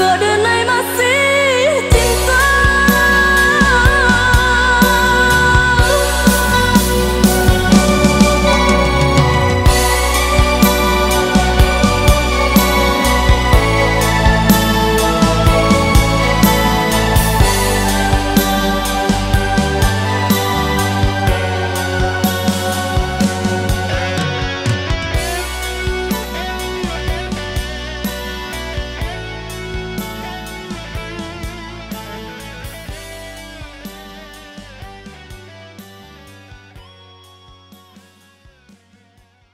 good